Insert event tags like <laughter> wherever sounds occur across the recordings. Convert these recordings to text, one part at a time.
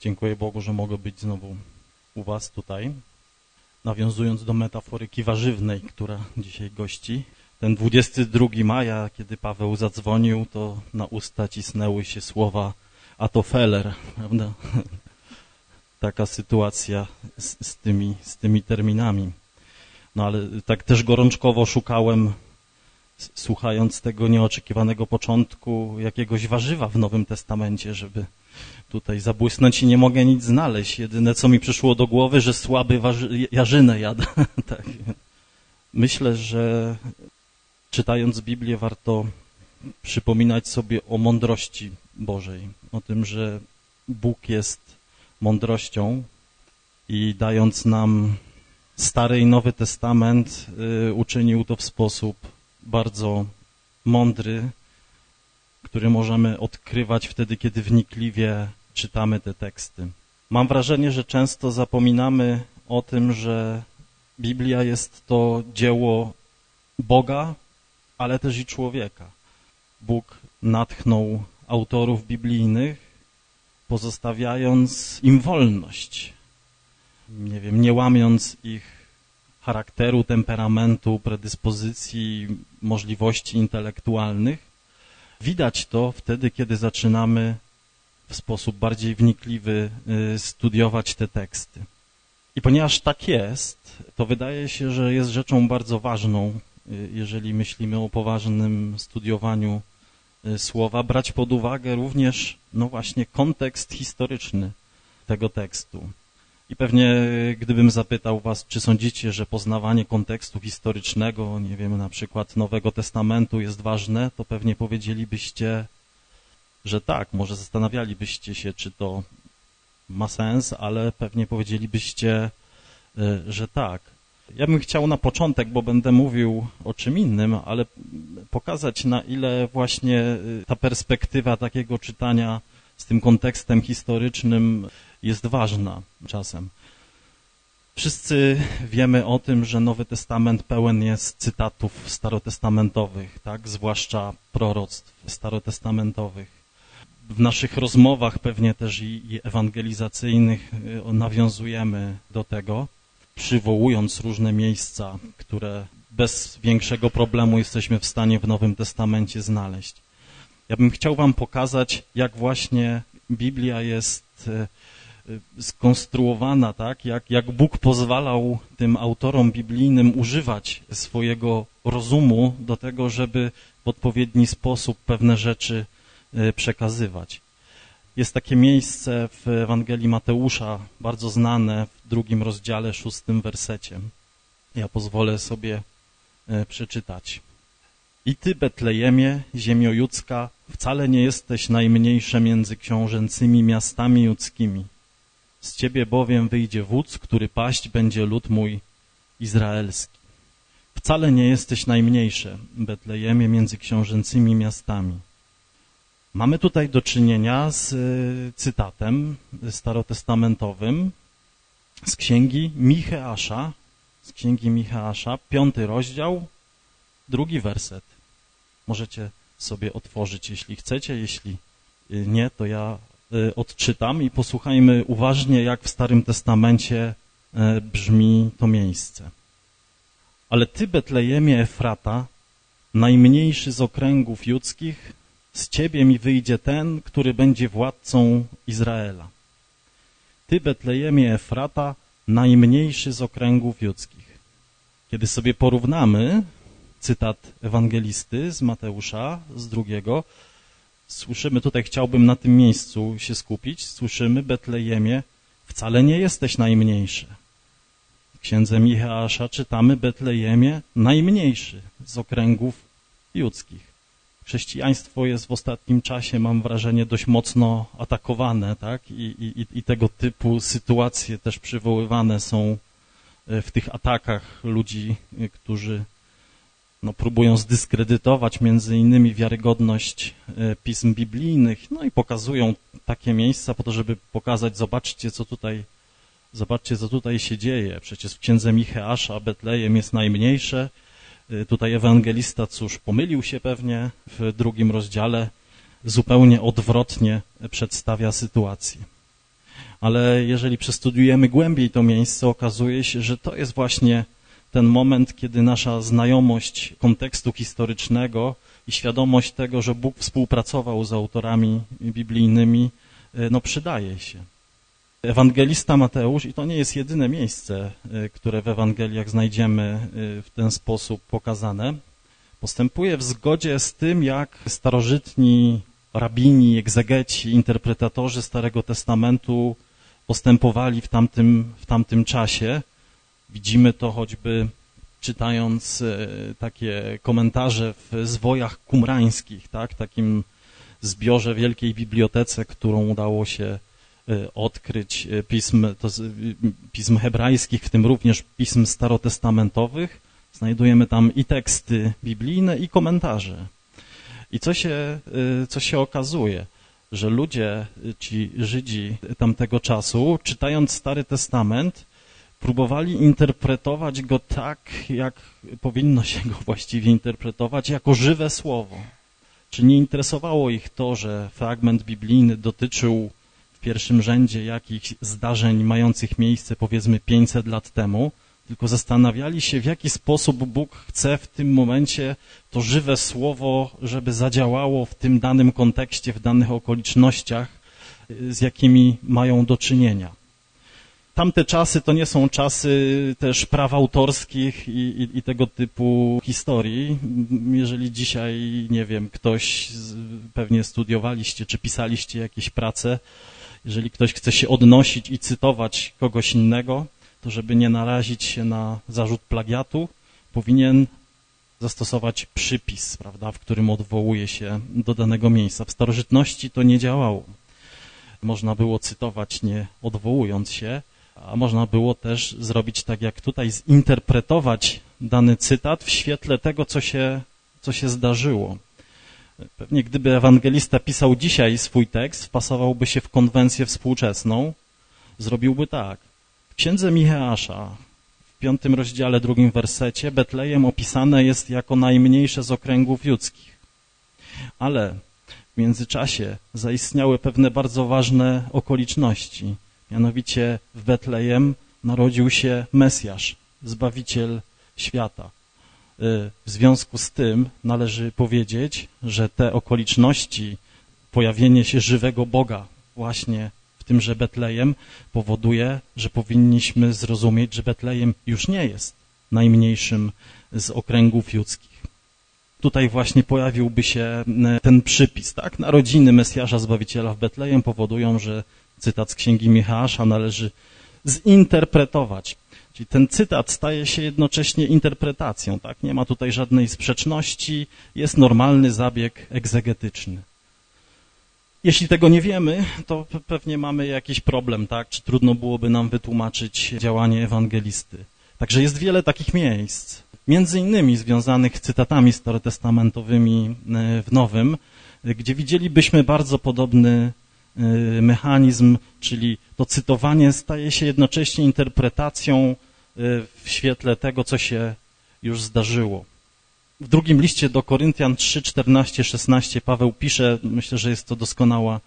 Dziękuję Bogu, że mogę być znowu u Was tutaj. Nawiązując do metaforyki warzywnej, która dzisiaj gości. Ten 22 maja, kiedy Paweł zadzwonił, to na usta cisnęły się słowa a to feller, prawda? <laughs> Taka sytuacja z, z, tymi, z tymi terminami. No ale tak też gorączkowo szukałem, słuchając tego nieoczekiwanego początku, jakiegoś warzywa w Nowym Testamencie, żeby tutaj zabłysnąć i nie mogę nic znaleźć. Jedyne, co mi przyszło do głowy, że słaby jarzynę jada. <laughs> tak. Myślę, że czytając Biblię warto przypominać sobie o mądrości Bożej, o tym, że Bóg jest mądrością i dając nam Stary i Nowy Testament y, uczynił to w sposób bardzo mądry, który możemy odkrywać wtedy, kiedy wnikliwie czytamy te teksty. Mam wrażenie, że często zapominamy o tym, że Biblia jest to dzieło Boga, ale też i człowieka. Bóg natchnął autorów biblijnych, pozostawiając im wolność. Nie wiem, nie łamiąc ich charakteru, temperamentu, predyspozycji, możliwości intelektualnych. Widać to wtedy, kiedy zaczynamy w sposób bardziej wnikliwy y, studiować te teksty. I ponieważ tak jest, to wydaje się, że jest rzeczą bardzo ważną, y, jeżeli myślimy o poważnym studiowaniu y, słowa, brać pod uwagę również, no właśnie, kontekst historyczny tego tekstu. I pewnie gdybym zapytał was, czy sądzicie, że poznawanie kontekstu historycznego, nie wiem, na przykład Nowego Testamentu jest ważne, to pewnie powiedzielibyście, że tak. Może zastanawialibyście się, czy to ma sens, ale pewnie powiedzielibyście, e, że tak. Ja bym chciał na początek, bo będę mówił o czym innym, ale pokazać na ile właśnie e, ta perspektywa takiego czytania z tym kontekstem historycznym jest ważna czasem. Wszyscy wiemy o tym, że Nowy Testament pełen jest cytatów starotestamentowych, tak, zwłaszcza proroctw starotestamentowych. W naszych rozmowach pewnie też i, ewangelizacyjnych y, nawiązujemy do tego, przywołując różne miejsca, które bez większego problemu jesteśmy w stanie w Nowym Testamencie znaleźć. Ja bym chciał wam pokazać, jak właśnie Biblia jest y, Y, skonstruowana, tak, jak, jak Bóg pozwalał tym autorom biblijnym używać swojego rozumu do tego, żeby w odpowiedni sposób pewne rzeczy y, przekazywać. Jest takie miejsce w Ewangelii Mateusza, bardzo znane w drugim rozdziale, szóstym wersecie. Ja pozwolę sobie przeczytać. I ty, Betlejemie, ziemio judzka, wcale nie jesteś najmniejsze między książęcymi miastami judzkimi – z ciebie bowiem wyjdzie wódz, który paść będzie lud mój izraelski. Wcale nie jesteś najmniejsze, Betlejemie, między książęcymi miastami. Mamy tutaj do czynienia z e, cytatem starotestamentowym z księgi Micheasza, z księgi Micheasza, piąty rozdział, drugi werset. Możecie sobie otworzyć, jeśli chcecie, jeśli nie, to ja Y, odczytam i posłuchajmy uważnie, jak w Starym Testamencie y, brzmi to miejsce. Ale ty, Betlejemie Efrata, najmniejszy z okręgów judzkich, z ciebie mi wyjdzie ten, który będzie władcą Izraela. Ty, Betlejemie Efrata, najmniejszy z okręgów judzkich. Kiedy sobie porównamy cytat ewangelisty z Mateusza, z drugiego, Słyszymy, tutaj chciałbym na tym miejscu się skupić, słyszymy, Betlejemie, wcale nie jesteś najmniejszy. W księdze Micheasza czytamy, Betlejemie, najmniejszy z okręgów judzkich. Chrześcijaństwo jest w ostatnim czasie, mam wrażenie, dość mocno atakowane, tak? I, i, I tego typu sytuacje też przywoływane są e, w tych atakach ludzi, e, którzy no, próbują zdyskredytować między innymi wiarygodność e, pism biblijnych, no i pokazują takie miejsca po to, żeby pokazać, zobaczcie, co tutaj, zobaczcie, co tutaj się dzieje. Przecież w księdze Micheasza Betlejem jest najmniejsze. E, tutaj ewangelista, cóż, pomylił się pewnie w drugim rozdziale, zupełnie odwrotnie przedstawia sytuację. ale jeżeli przestudiujemy głębiej to miejsce, okazuje się, że to jest właśnie ten moment, kiedy nasza znajomość kontekstu historycznego i świadomość tego, że Bóg współpracował z autorami biblijnymi, e, no przydaje się. Ewangelista Mateusz, i to nie jest jedyne miejsce, e, które w Ewangeliach znajdziemy e, w ten sposób pokazane, postępuje w zgodzie z tym, jak starożytni rabini, egzegeci, interpretatorzy Starego Testamentu postępowali w tamtym, w tamtym czasie. Widzimy to choćby czytając e, takie komentarze w zwojach kumrańskich, tak, takim zbiorze wielkiej bibliotece, którą udało się e, odkryć e, pism, to, pism hebrajskich, w tym również pism starotestamentowych. Znajdujemy tam i teksty biblijne, i komentarze. I co się, co się okazuje? Że ludzie, ci Żydzi tamtego czasu, czytając Stary Testament, próbowali interpretować go tak, jak powinno się go właściwie interpretować, jako żywe słowo. Czy nie interesowało ich to, że fragment biblijny dotyczył w pierwszym rzędzie jakichś zdarzeń mających miejsce powiedzmy 500 lat temu, tylko zastanawiali się, w jaki sposób Bóg chce w tym momencie to żywe słowo, żeby zadziałało w tym danym kontekście, w danych okolicznościach, z jakimi mają do czynienia tamte czasy to nie są czasy też praw autorskich i, i, i, tego typu historii. Jeżeli dzisiaj, nie wiem, ktoś, pewnie studiowaliście czy pisaliście jakieś prace, jeżeli ktoś chce się odnosić i cytować kogoś innego, to żeby nie narazić się na zarzut plagiatu, powinien zastosować przypis, prawda, w którym odwołuje się do danego miejsca. W starożytności to nie działało. Można było cytować nie odwołując się, a można było też zrobić tak jak tutaj, zinterpretować dany cytat w świetle tego, co się, co się zdarzyło. Pewnie gdyby ewangelista pisał dzisiaj swój tekst, wpasowałby się w konwencję współczesną, zrobiłby tak. W księdze Micheasza, w piątym rozdziale, drugim wersecie, Betlejem opisane jest jako najmniejsze z okręgów judzkich. Ale w międzyczasie zaistniały pewne bardzo ważne okoliczności – Mianowicie w Betlejem narodził się Mesjasz, Zbawiciel świata. Y, w związku z tym należy powiedzieć, że te okoliczności, pojawienie się żywego Boga właśnie w tymże Betlejem powoduje, że powinniśmy zrozumieć, że Betlejem już nie jest najmniejszym z okręgów judzkich. Tutaj właśnie pojawiłby się y, ten przypis, tak? Narodziny Mesjasza Zbawiciela w Betlejem powodują, że cytat z księgi Michała należy zinterpretować. Czyli ten cytat staje się jednocześnie interpretacją, tak? Nie ma tutaj żadnej sprzeczności, jest normalny zabieg egzegetyczny. Jeśli tego nie wiemy, to pewnie mamy jakiś problem, tak? Czy trudno byłoby nam wytłumaczyć działanie ewangelisty. Także jest wiele takich miejsc, między innymi związanych z cytatami starotestamentowymi e, w Nowym, gdzie widzielibyśmy bardzo podobny mechanizm, czyli to cytowanie staje się jednocześnie interpretacją y, w świetle tego, co się już zdarzyło. W drugim liście do Koryntian 3, 14, 16 Paweł pisze, myślę, że jest to doskonała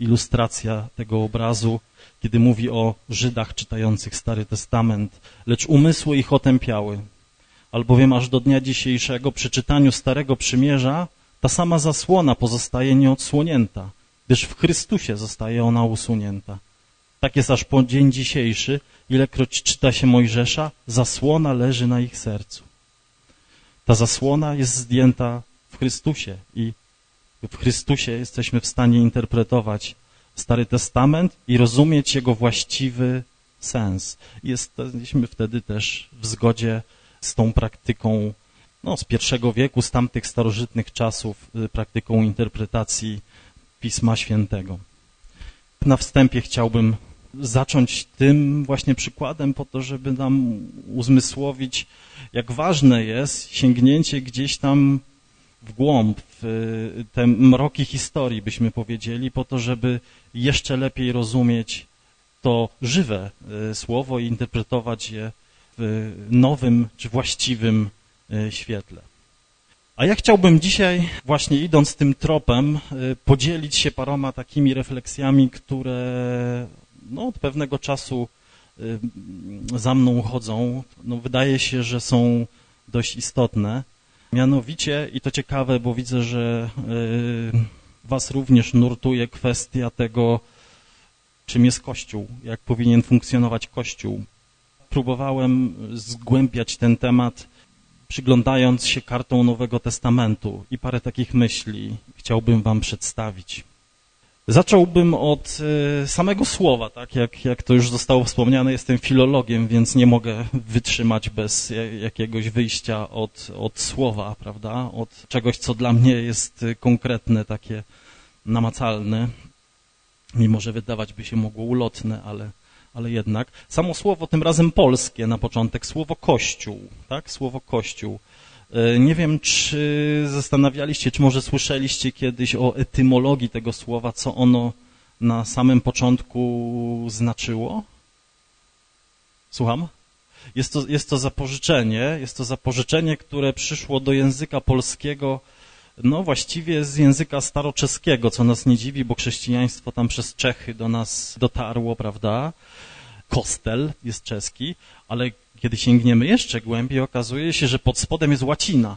ilustracja tego obrazu, kiedy mówi o Żydach czytających Stary Testament, lecz umysły ich otępiały, albowiem aż do dnia dzisiejszego przy czytaniu Starego Przymierza ta sama zasłona pozostaje nieodsłonięta, gdyż w Chrystusie zostaje ona usunięta. Tak jest aż po dzień dzisiejszy, ilekroć czyta się Mojżesza, zasłona leży na ich sercu. Ta zasłona jest zdjęta w Chrystusie i w Chrystusie jesteśmy w stanie interpretować Stary Testament i rozumieć jego właściwy sens. Jesteśmy wtedy też w zgodzie z tą praktyką no, z pierwszego wieku, z tamtych starożytnych czasów, y, praktyką interpretacji Pisma Świętego. Na wstępie chciałbym zacząć tym właśnie przykładem po to, żeby nam uzmysłowić, jak ważne jest sięgnięcie gdzieś tam w głąb, w te mroki historii, byśmy powiedzieli, po to, żeby jeszcze lepiej rozumieć to żywe e, słowo i interpretować je w nowym czy właściwym e, świetle. A ja chciałbym dzisiaj, właśnie idąc tym tropem, y, podzielić się paroma takimi refleksjami, które no, od pewnego czasu za mną chodzą, no, wydaje się, że są dość istotne. Mianowicie, i to ciekawe, bo widzę, że Was również nurtuje kwestia tego, czym jest Kościół, jak powinien funkcjonować Kościół. Próbowałem zgłębiać ten temat, przyglądając się kartą Nowego Testamentu i parę takich myśli chciałbym Wam przedstawić. Zacząłbym od e, samego słowa, tak jak, jak to już zostało wspomniane, jestem filologiem, więc nie mogę wytrzymać bez jakiegoś wyjścia od, od słowa, prawda, od czegoś, co dla mnie jest konkretne, takie namacalne, mimo że wydawać by się mogło ulotne, ale, ale jednak. Samo słowo, tym razem polskie na początek, słowo Kościół, tak, słowo Kościół. E, nie wiem, czy zastanawialiście, czy może słyszeliście kiedyś o etymologii tego słowa, co ono na samym początku znaczyło? Słucham? Jest to, jest to zapożyczenie, jest to zapożyczenie, które przyszło do języka polskiego no właściwie z języka staroczeskiego, co nas nie dziwi, bo chrześcijaństwo tam przez Czechy do nas dotarło, prawda? Kostel jest czeski, ale kiedy sięgniemy jeszcze głębiej, okazuje się, że pod spodem jest łacina.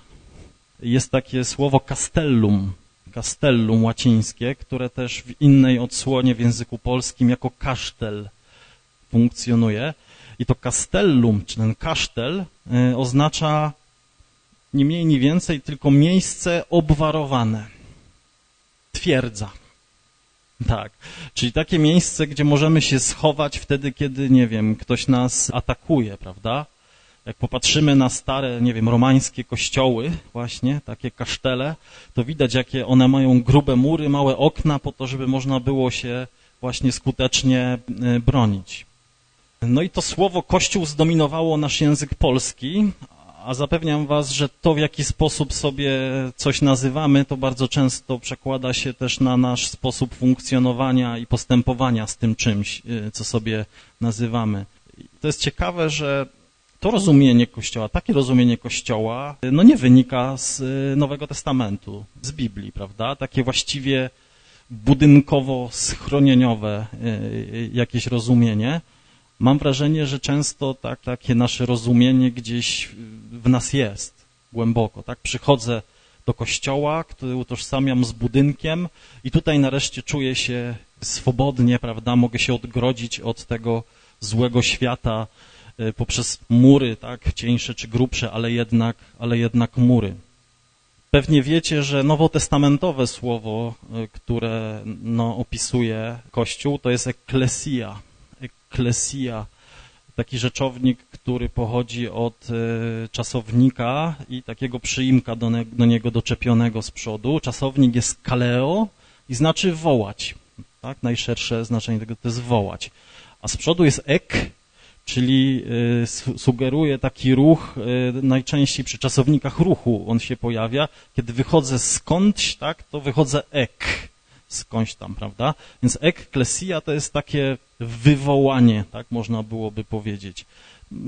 Jest takie słowo castellum, castellum łacińskie, które też w innej odsłonie w języku polskim jako kasztel funkcjonuje. I to castellum, czy ten kasztel, y, oznacza nie mniej, nie więcej, tylko miejsce obwarowane. Twierdza. Tak, czyli takie miejsce, gdzie możemy się schować wtedy, kiedy, nie wiem, ktoś nas atakuje, prawda? Jak popatrzymy na stare, nie wiem, romańskie kościoły, właśnie, takie kasztele, to widać, jakie one mają grube mury, małe okna, po to, żeby można było się właśnie skutecznie e, bronić. No i to słowo Kościół zdominowało nasz język polski, a zapewniam was, że to w jaki sposób sobie coś nazywamy, to bardzo często przekłada się też na nasz sposób funkcjonowania i postępowania z tym czymś, y, co sobie nazywamy. To jest ciekawe, że to rozumienie Kościoła, takie rozumienie Kościoła, no nie wynika z y, Nowego Testamentu, z Biblii, prawda? Takie właściwie budynkowo-schronieniowe y, jakieś rozumienie, mam wrażenie, że często tak, takie nasze rozumienie gdzieś w nas jest głęboko. Tak? Przychodzę do kościoła, który utożsamiam z budynkiem i tutaj nareszcie czuję się swobodnie, prawda? Mogę się odgrodzić od tego złego świata e, poprzez mury, tak? Cieńsze czy grubsze, ale jednak, ale jednak mury. Pewnie wiecie, że nowotestamentowe słowo, e, które no, opisuje Kościół, to jest eklesia Ecclesia, taki rzeczownik, który pochodzi od e, czasownika i takiego przyimka do, do niego doczepionego z przodu. Czasownik jest kaleo i znaczy wołać. Tak? Najszersze znaczenie tego to jest wołać. A z przodu jest ek, czyli y, sugeruje taki ruch, y, najczęściej przy czasownikach ruchu on się pojawia. Kiedy wychodzę skądś, tak, to wychodzę ek skądś tam, prawda? Więc ekklesia to jest takie wywołanie, tak można byłoby powiedzieć.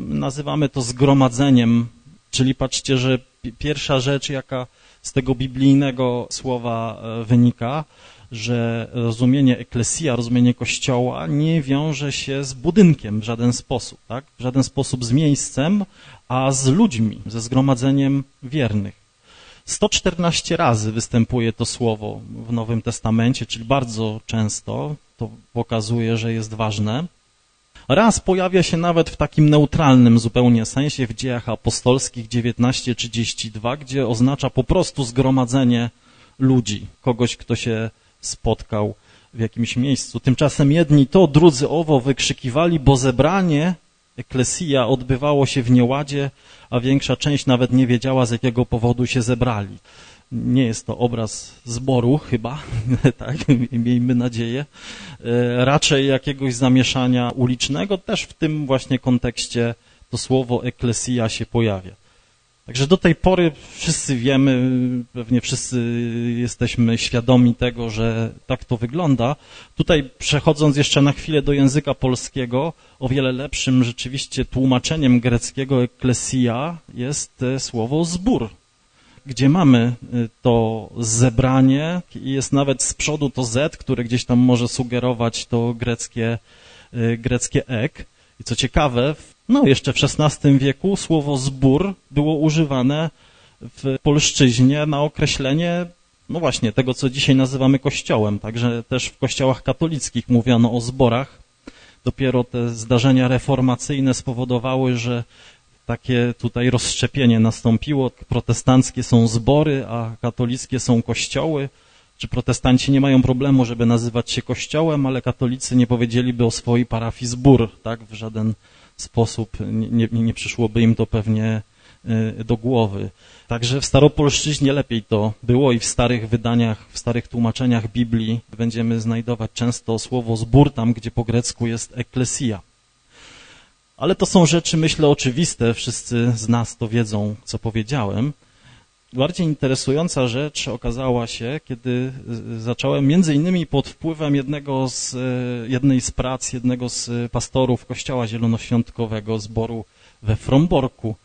Nazywamy to zgromadzeniem, czyli patrzcie, że pierwsza rzecz, jaka z tego biblijnego słowa e, wynika, że rozumienie eklesia, rozumienie kościoła nie wiąże się z budynkiem w żaden sposób, tak? w żaden sposób z miejscem, a z ludźmi, ze zgromadzeniem wiernych. 114 razy występuje to słowo w Nowym Testamencie, czyli bardzo często, to pokazuje, że jest ważne. Raz pojawia się nawet w takim neutralnym zupełnie sensie w dziejach apostolskich 19:32, gdzie oznacza po prostu zgromadzenie ludzi, kogoś, kto się spotkał w jakimś miejscu. Tymczasem jedni to, drudzy owo wykrzykiwali, bo zebranie eklesja odbywało się w nieładzie, a większa część nawet nie wiedziała, z jakiego powodu się zebrali. Nie jest to obraz zboru chyba, <laughs> tak, miejmy nadzieję. E, raczej jakiegoś zamieszania ulicznego, też w tym właśnie kontekście to słowo eklesja się pojawia. Także do tej pory wszyscy wiemy, pewnie wszyscy jesteśmy świadomi tego, że tak to wygląda. Tutaj przechodząc jeszcze na chwilę do języka polskiego, o wiele lepszym rzeczywiście tłumaczeniem greckiego eklesia jest słowo zbór, gdzie mamy y, to zebranie i jest nawet z przodu to z, które gdzieś tam może sugerować to greckie greckie ek. I co ciekawe, no jeszcze w XVI wieku słowo zbór było używane w polszczyźnie na określenie no właśnie, tego co dzisiaj nazywamy kościołem. Także też w kościołach katolickich mówiono o zborach. Dopiero te zdarzenia reformacyjne spowodowały, że takie tutaj rozszczepienie nastąpiło. Protestanckie są zbory, a katolickie są kościoły. Czy protestanci nie mają problemu, żeby nazywać się kościołem, ale katolicy nie powiedzieliby o swojej parafii zbór, tak? W żaden sposób nie, nie, nie przyszłoby im to pewnie y, do głowy. Także w staropolszczyźnie lepiej to było i w starych wydaniach, w starych tłumaczeniach Biblii będziemy znajdować często słowo zbór tam, gdzie po grecku jest eklesia. Ale to są rzeczy, myślę, oczywiste. Wszyscy z nas to wiedzą, co powiedziałem. Bardziej interesująca rzecz okazała się, kiedy zacząłem między innymi pod wpływem jednego z, jednej z prac, jednego z pastorów Kościoła Zielonoświątkowego zboru we Fromborku,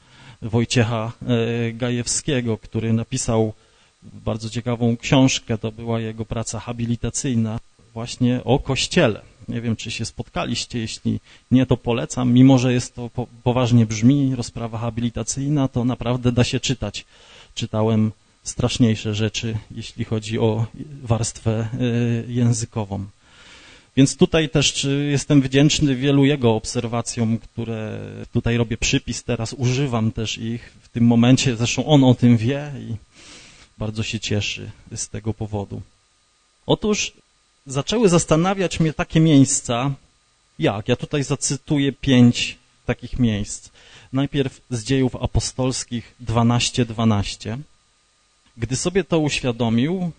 Wojciecha e, Gajewskiego, który napisał bardzo ciekawą książkę, to była jego praca habilitacyjna właśnie o Kościele. Nie wiem, czy się spotkaliście, jeśli nie, to polecam. Mimo, że jest to poważnie brzmi, rozprawa habilitacyjna, to naprawdę da się czytać. Czytałem straszniejsze rzeczy, jeśli chodzi o warstwę e, językową. Więc tutaj też jestem wdzięczny wielu jego obserwacjom, które tutaj robię przypis, teraz używam też ich w tym momencie. Zresztą on o tym wie i bardzo się cieszy z tego powodu. Otóż zaczęły zastanawiać mnie takie miejsca, jak? Ja tutaj zacytuję pięć takich miejsc. Najpierw z dziejów apostolskich 12:12. 12. Gdy sobie to uświadomił,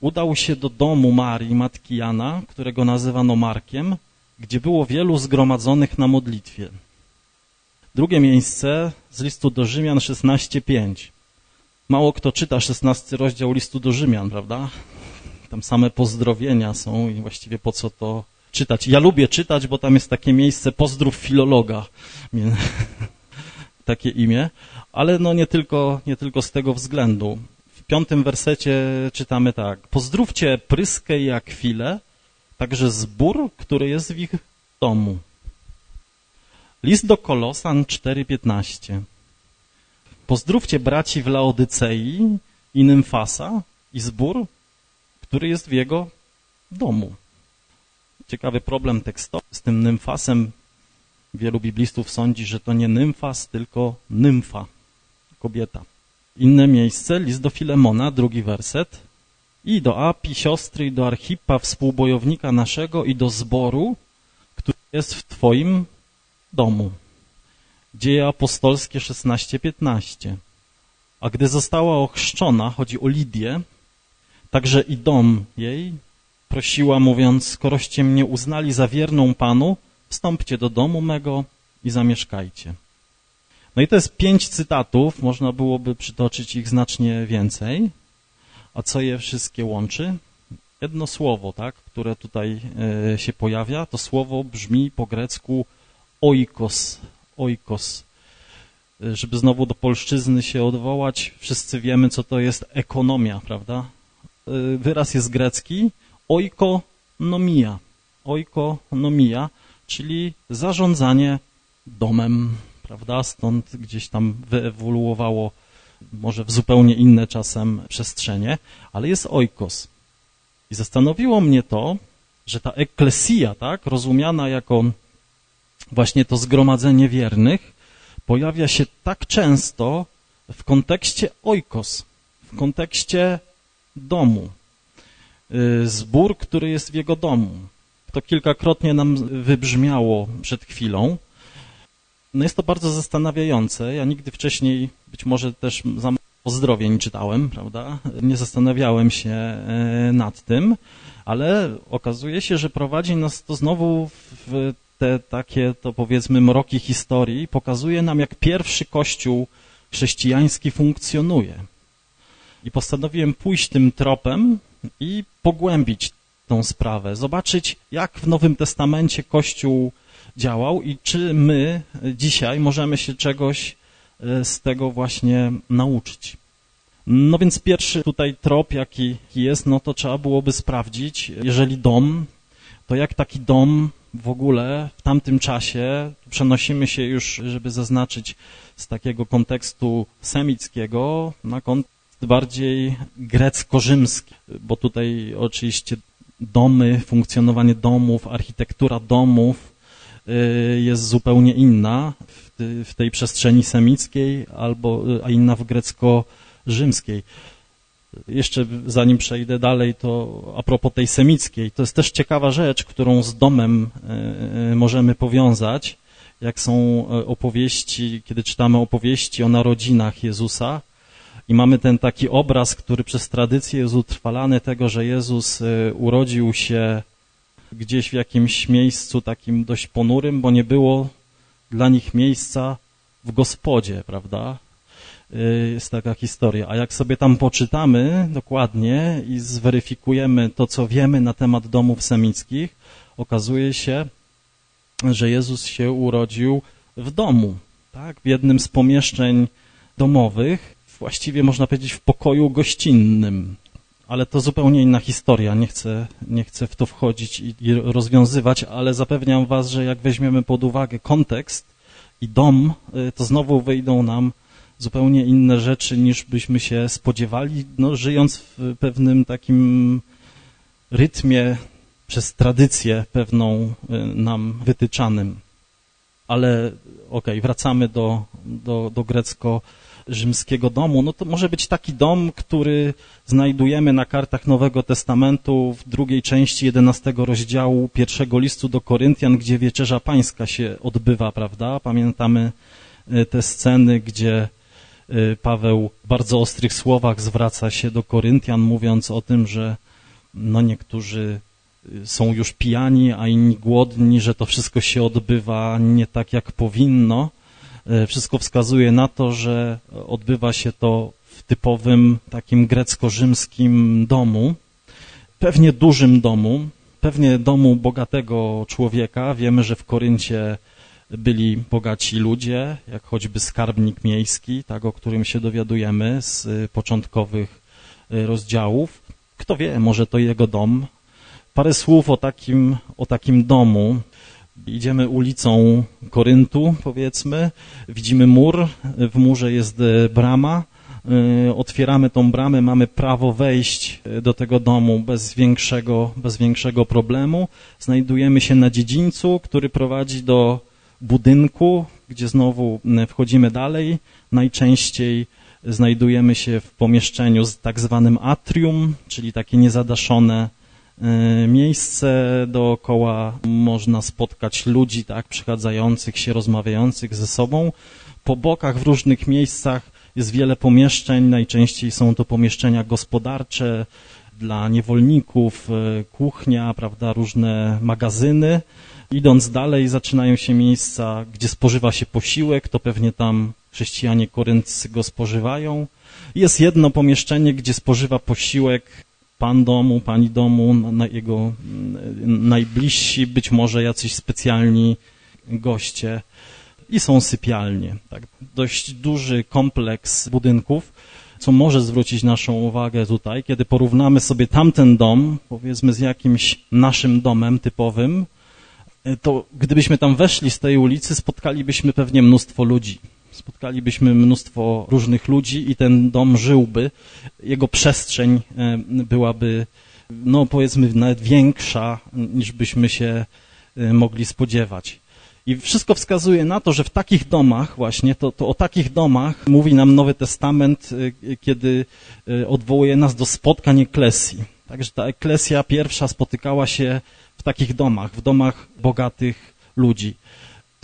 udał się do domu Marii, matki Jana, którego nazywano Markiem, gdzie było wielu zgromadzonych na modlitwie. Drugie miejsce z listu do Rzymian 16:5. Mało kto czyta 16 rozdział listu do Rzymian, prawda? Tam same pozdrowienia są i właściwie po co to czytać. Ja lubię czytać, bo tam jest takie miejsce pozdrów filologa. Takie imię, ale no nie tylko, nie tylko z tego względu piątym wersecie czytamy tak. Pozdrówcie Pryskę i Akwilę, także zbór, który jest w ich domu. List do Kolosan 4,15. Pozdrówcie braci w Laodycei i Nymfasa i zbór, który jest w jego domu. Ciekawy problem tekstowy z tym Nymfasem. Wielu biblistów sądzi, że to nie Nymfas, tylko Nymfa, kobieta. Inne miejsce, list do Filemona, drugi werset. I do Api, siostry, i do Archipa, współbojownika naszego, i do zboru, który jest w Twoim domu. Dzieje apostolskie 16-15. A gdy została ochrzczona, chodzi o Lidię, także i dom jej prosiła, mówiąc, skoroście mnie uznali za wierną Panu, wstąpcie do domu mego i zamieszkajcie. No i to jest pięć cytatów, można byłoby przytoczyć ich znacznie więcej. A co je wszystkie łączy? Jedno słowo, tak, które tutaj e, się pojawia, to słowo brzmi po grecku oikos, oikos. E, żeby znowu do polszczyzny się odwołać, wszyscy wiemy, co to jest ekonomia, prawda? E, wyraz jest grecki, oikonomia, oikonomia, czyli zarządzanie domem, prawda? Stąd gdzieś tam wyewoluowało może w zupełnie inne czasem przestrzenie, ale jest oikos. I zastanowiło mnie to, że ta eklesja, tak, rozumiana jako właśnie to zgromadzenie wiernych, pojawia się tak często w kontekście oikos, w kontekście domu. Y, zbór, który jest w jego domu. To kilkakrotnie nam wybrzmiało przed chwilą. No jest to bardzo zastanawiające. Ja nigdy wcześniej, być może też za pozdrowień czytałem, prawda? Nie zastanawiałem się e, nad tym, ale okazuje się, że prowadzi nas to znowu w te takie, to powiedzmy, mroki historii. Pokazuje nam, jak pierwszy kościół chrześcijański funkcjonuje. I postanowiłem pójść tym tropem i pogłębić tą sprawę, zobaczyć, jak w Nowym Testamencie Kościół działał i czy my dzisiaj możemy się czegoś e, z tego właśnie nauczyć. No więc pierwszy tutaj trop, jaki jest, no to trzeba byłoby sprawdzić, jeżeli dom, to jak taki dom w ogóle w tamtym czasie, przenosimy się już, żeby zaznaczyć, z takiego kontekstu semickiego na kontekst bardziej grecko-rzymski, bo tutaj oczywiście domy, funkcjonowanie domów, architektura domów y, jest zupełnie inna w tej przestrzeni semickiej albo a inna w grecko-rzymskiej. Jeszcze zanim przejdę dalej, to a propos tej semickiej, to jest też ciekawa rzecz, którą z domem y, y, możemy powiązać, jak są opowieści, kiedy czytamy opowieści o narodzinach Jezusa, i mamy ten taki obraz, który przez tradycję jest utrwalany tego, że Jezus y, urodził się gdzieś w jakimś miejscu takim dość ponurym, bo nie było dla nich miejsca w gospodzie, prawda? Y, jest taka historia. A jak sobie tam poczytamy dokładnie i zweryfikujemy to, co wiemy na temat domów semickich, okazuje się, że Jezus się urodził w domu, tak? w jednym z pomieszczeń domowych, właściwie można powiedzieć w pokoju gościnnym. Ale to zupełnie inna historia, nie chcę, nie chcę w to wchodzić i, i rozwiązywać, ale zapewniam Was, że jak weźmiemy pod uwagę kontekst i dom, y, to znowu wyjdą nam zupełnie inne rzeczy niż byśmy się spodziewali, no, żyjąc w pewnym takim rytmie przez tradycję pewną y, nam wytyczanym. Ale okej, okay, wracamy do, do, do grecko rzymskiego domu, no to może być taki dom, który znajdujemy na kartach Nowego Testamentu w drugiej części 11 rozdziału pierwszego listu do Koryntian, gdzie wieczerza pańska się odbywa, prawda? Pamiętamy e, te sceny, gdzie e, Paweł w bardzo ostrych słowach zwraca się do Koryntian, mówiąc o tym, że no niektórzy e, są już pijani, a inni głodni, że to wszystko się odbywa nie tak, jak powinno. E, wszystko wskazuje na to, że odbywa się to w typowym takim grecko-rzymskim domu, pewnie dużym domu, pewnie domu bogatego człowieka. Wiemy, że w Koryncie byli bogaci ludzie, jak choćby skarbnik miejski, tak, o którym się dowiadujemy z początkowych e, rozdziałów. Kto wie, może to jego dom. Parę słów o takim, o takim domu. Idziemy ulicą Koryntu, powiedzmy, widzimy mur, w murze jest e, brama, e, otwieramy tą bramę, mamy prawo wejść e, do tego domu bez większego, bez większego problemu. Znajdujemy się na dziedzińcu, który prowadzi do budynku, gdzie znowu wchodzimy dalej. Najczęściej znajdujemy się w pomieszczeniu z tak zwanym atrium, czyli takie niezadaszone miejsce dookoła, można spotkać ludzi, tak, przechadzających się, rozmawiających ze sobą. Po bokach w różnych miejscach jest wiele pomieszczeń, najczęściej są to pomieszczenia gospodarcze dla niewolników, e, kuchnia, prawda, różne magazyny. Idąc dalej zaczynają się miejsca, gdzie spożywa się posiłek, to pewnie tam chrześcijanie koryncy go spożywają. Jest jedno pomieszczenie, gdzie spożywa posiłek pan domu, pani domu, na jego mm, najbliżsi, być może jacyś specjalni goście. I są sypialnie. Tak, dość duży kompleks budynków, co może zwrócić naszą uwagę tutaj, kiedy porównamy sobie tamten dom, powiedzmy z jakimś naszym domem typowym, to gdybyśmy tam weszli z tej ulicy, spotkalibyśmy pewnie mnóstwo ludzi spotkalibyśmy mnóstwo różnych ludzi i ten dom żyłby. Jego przestrzeń e, byłaby, no powiedzmy, nawet większa niż byśmy się e, mogli spodziewać. I wszystko wskazuje na to, że w takich domach właśnie, to, to o takich domach mówi nam Nowy Testament, e, kiedy odwołuje nas do spotkań eklesji. Także ta eklesja pierwsza spotykała się w takich domach, w domach bogatych ludzi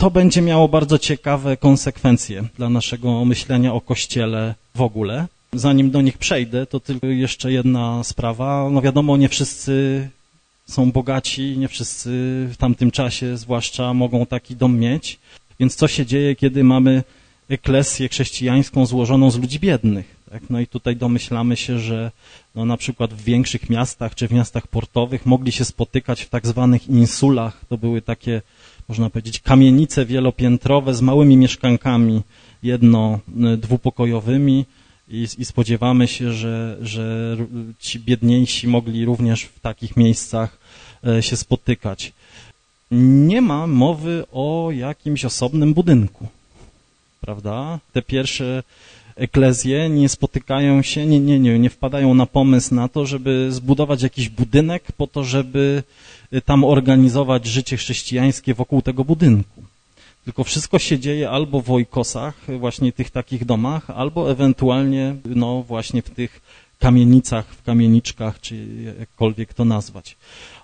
to będzie miało bardzo ciekawe konsekwencje dla naszego myślenia o Kościele w ogóle. Zanim do nich przejdę, to tylko jeszcze jedna sprawa. No wiadomo, nie wszyscy są bogaci, nie wszyscy w tamtym czasie zwłaszcza mogą taki dom mieć. Więc co się dzieje, kiedy mamy eklesję chrześcijańską złożoną z ludzi biednych? Tak? No i tutaj domyślamy się, że no na przykład w większych miastach czy w miastach portowych mogli się spotykać w tak zwanych insulach. To były takie można powiedzieć, kamienice wielopiętrowe z małymi mieszkankami jedno, dwupokojowymi i, i spodziewamy się, że, że ci biedniejsi mogli również w takich miejscach e, się spotykać. nie ma mowy o jakimś osobnym budynku, prawda? Te pierwsze eklezje nie spotykają się, nie, nie, nie, nie wpadają na pomysł na to, żeby zbudować jakiś budynek po to, żeby tam organizować życie chrześcijańskie wokół tego budynku. Tylko wszystko się dzieje albo w ojkosach, właśnie tych takich domach, albo ewentualnie no właśnie w tych kamienicach, w kamieniczkach, czy jakkolwiek to nazwać.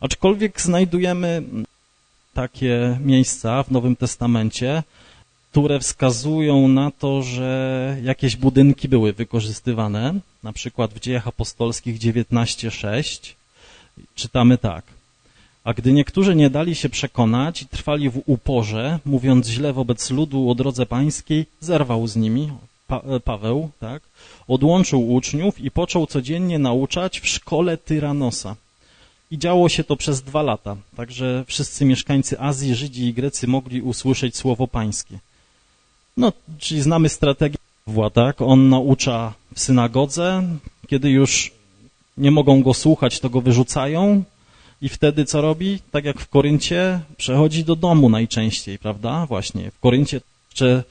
Aczkolwiek znajdujemy takie miejsca w Nowym Testamencie, które wskazują na to, że jakieś budynki były wykorzystywane. Na przykład w Dziejach Apostolskich 19:6 czytamy tak. A gdy niektórzy nie dali się przekonać i trwali w uporze, mówiąc źle wobec ludu o drodze pańskiej, zerwał z nimi, pa Paweł, tak, odłączył uczniów i począł codziennie nauczać w szkole Tyranosa. I działo się to przez dwa lata, także wszyscy mieszkańcy Azji, Żydzi i Grecy mogli usłyszeć słowo pańskie. No, czyli znamy strategię Pawła, tak? On naucza w synagodze, kiedy już nie mogą go słuchać, to go wyrzucają i wtedy co robi? Tak jak w Koryncie, przechodzi do domu najczęściej, prawda? Właśnie, w Koryncie jeszcze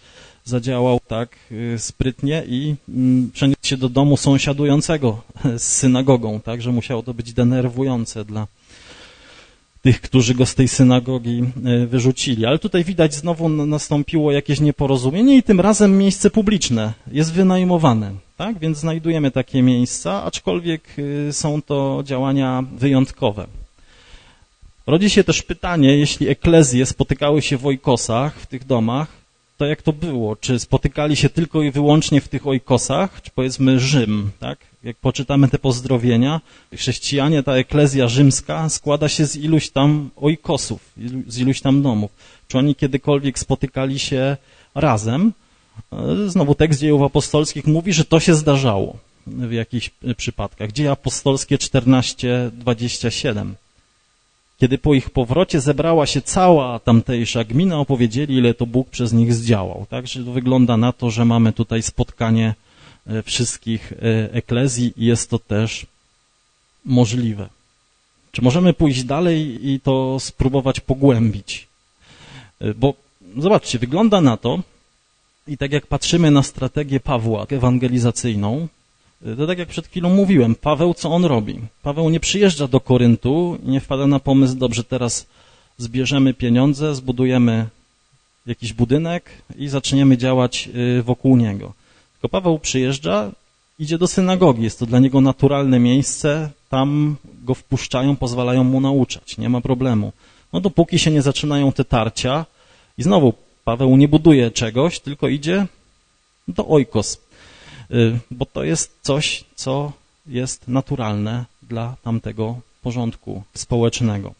zadziałał tak y, sprytnie i mm, przeniósł się do domu sąsiadującego <laughs> z synagogą, tak, że musiało to być denerwujące dla tych, którzy go z tej synagogi y, wyrzucili. Ale tutaj widać znowu nastąpiło jakieś nieporozumienie i tym razem miejsce publiczne jest wynajmowane, tak, więc znajdujemy takie miejsca, aczkolwiek y, są to działania wyjątkowe. Rodzi się też pytanie, jeśli eklezje spotykały się w ojkosach, w tych domach, to jak to było? Czy spotykali się tylko i wyłącznie w tych ojkosach, czy powiedzmy Rzym, tak? Jak poczytamy te pozdrowienia, chrześcijanie, ta eklezja rzymska składa się z iluś tam ojkosów, z iluś tam domów. Czy oni kiedykolwiek spotykali się razem? E, znowu tekst dziejów apostolskich mówi, że to się zdarzało w jakichś przypadkach. Dzieje apostolskie 14:27. Kiedy po ich powrocie zebrała się cała tamtejsza gmina, opowiedzieli, ile to Bóg przez nich zdziałał. Także wygląda na to, że mamy tutaj spotkanie e, wszystkich e, eklezji i jest to też możliwe. Czy możemy pójść dalej i to spróbować pogłębić? E, bo zobaczcie, wygląda na to, i tak jak patrzymy na strategię Pawła ewangelizacyjną, to tak jak przed chwilą mówiłem, Paweł co on robi? Paweł nie przyjeżdża do Koryntu i nie wpada na pomysł, dobrze, teraz zbierzemy pieniądze, zbudujemy jakiś budynek i zaczniemy działać y, wokół niego. Tylko Paweł przyjeżdża, idzie do synagogi, jest to dla niego naturalne miejsce, tam go wpuszczają, pozwalają mu nauczać, nie ma problemu. No dopóki się nie zaczynają te tarcia i znowu Paweł nie buduje czegoś, tylko idzie do ojkos, bo to jest coś, co jest naturalne dla tamtego porządku społecznego.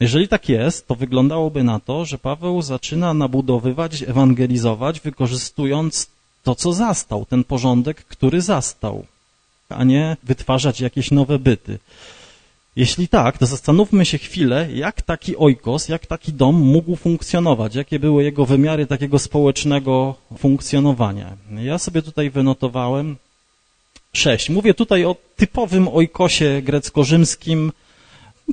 Jeżeli tak jest, to wyglądałoby na to, że Paweł zaczyna nabudowywać, ewangelizować, wykorzystując to, co zastał, ten porządek, który zastał, a nie wytwarzać jakieś nowe byty. Jeśli tak, to zastanówmy się chwilę, jak taki ojkos, jak taki dom mógł funkcjonować, jakie były jego wymiary takiego społecznego funkcjonowania. Ja sobie tutaj wynotowałem sześć. Mówię tutaj o typowym ojkosie grecko-rzymskim,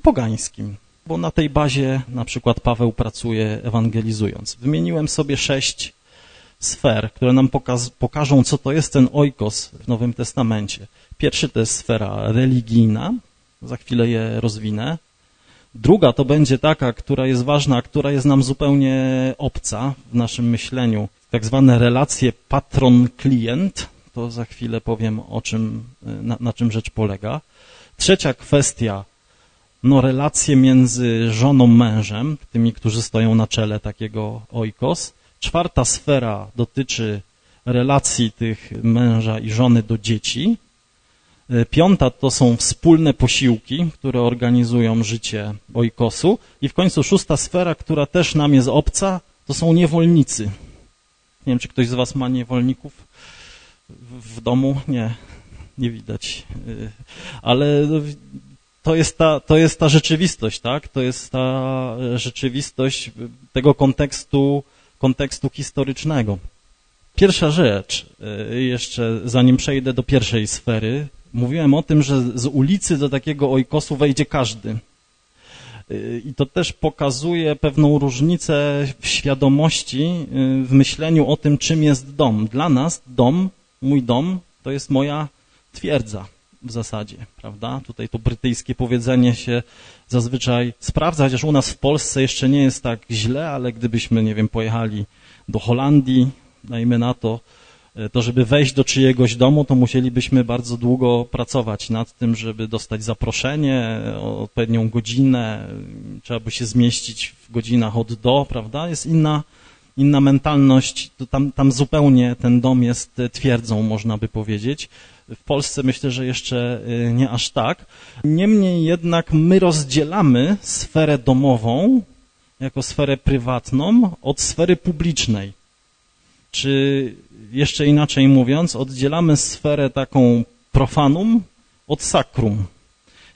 pogańskim, bo na tej bazie na przykład Paweł pracuje ewangelizując. Wymieniłem sobie sześć sfer, które nam pokażą, co to jest ten ojkos w Nowym Testamencie. Pierwszy to jest sfera religijna, za chwilę je rozwinę. Druga to będzie taka, która jest ważna, która jest nam zupełnie obca w naszym myśleniu. Tak zwane relacje patron-klient. To za chwilę powiem o czym, na, na czym rzecz polega. Trzecia kwestia, no relacje między żoną, mężem, tymi, którzy stoją na czele takiego oikos. Czwarta sfera dotyczy relacji tych męża i żony do dzieci. E, piąta to są wspólne posiłki, które organizują życie ojkosu. I w końcu szósta sfera, która też nam jest obca, to są niewolnicy. Nie wiem, czy ktoś z was ma niewolników w domu? Nie, nie widać. E, ale to jest ta, to jest ta rzeczywistość, tak? To jest ta rzeczywistość tego kontekstu, kontekstu historycznego. Pierwsza rzecz, e, jeszcze zanim przejdę do pierwszej sfery, Mówiłem o tym, że z ulicy do takiego ojkosu wejdzie każdy. Y, I to też pokazuje pewną różnicę w świadomości, y, w myśleniu o tym, czym jest dom. Dla nas dom, mój dom, to jest moja twierdza w zasadzie, prawda? Tutaj to brytyjskie powiedzenie się zazwyczaj sprawdza, chociaż u nas w Polsce jeszcze nie jest tak źle, ale gdybyśmy, nie wiem, pojechali do Holandii, dajmy na to, to żeby wejść do czyjegoś domu, to musielibyśmy bardzo długo pracować nad tym, żeby dostać zaproszenie, odpowiednią godzinę, trzeba by się zmieścić w godzinach od do, prawda? Jest inna, inna mentalność, tam, tam zupełnie ten dom jest twierdzą, można by powiedzieć. W Polsce myślę, że jeszcze e, nie aż tak. Niemniej jednak my rozdzielamy sferę domową jako sferę prywatną od sfery publicznej. Czy jeszcze inaczej mówiąc, oddzielamy sferę taką profanum od sakrum.